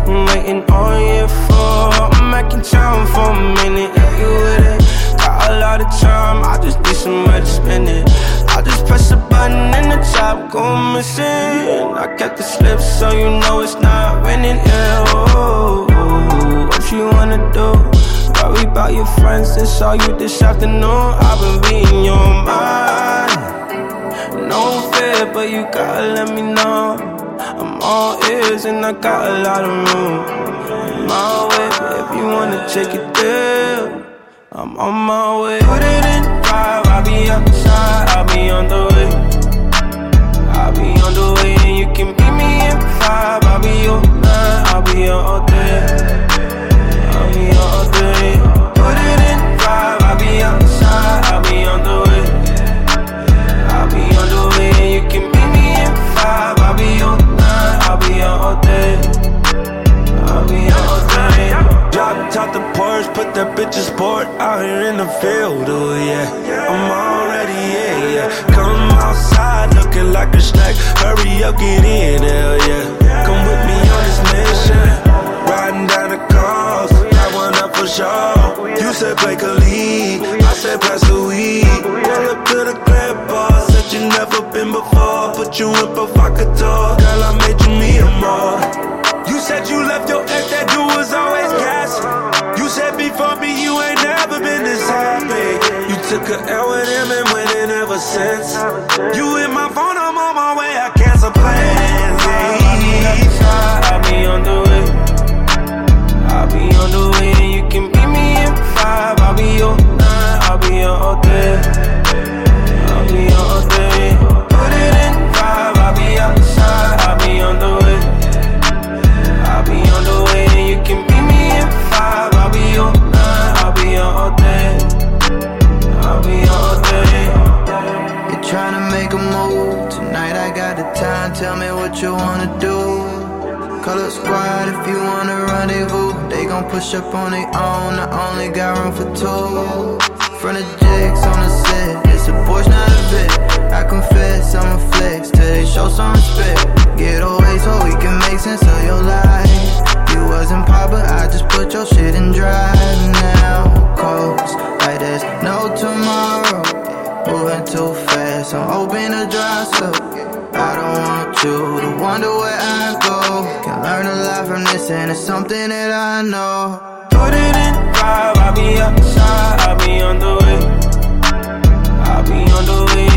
I've been waiting on you for. I'm acting town for a minute. If you with it, got a lot of time. I just need somebody to spend it. I just press a button and the top go missing. I got the slip so you know it's not winning. Yeah, oh, oh, what you wanna do? Worry about your friends that saw you this afternoon. I've been being your mind. No fear, but you gotta let me know. I'm all ears and I got a lot of room. My way, if you wanna take it there, I'm on my way. Put it in that bitch in sport out here in the field, oh yeah. I'm already, yeah, yeah. Come outside looking like a snack. Hurry up, get in, hell yeah. Come with me on this mission. Riding down the coast, got one up for sure. You said play Khalid, I said pass the weed. Pull up to the club bar, said you never been before. Put you in provocateur, girl, I made you me a more. You said you left your ex, that dude was always took a L with him and winning ever since. You hit my phone, Up squad if you wanna rendezvous. They gon' push up on their own. I only got room for two. Front of jigs on the set. It's a Porsche, not a Vic. I confess, I'm a flex till they show some respect. Get away so we can make sense of your life. You wasn't pop, but I just put your shit in drive now. Coast like there's no tomorrow. Moving too fast, I'm hoping to dry up. I don't want you to wonder where I go. Can learn a lot from this, and it's something that I know. Put it in drive, I'll be outside, I'll be on the way. I'll be on the way,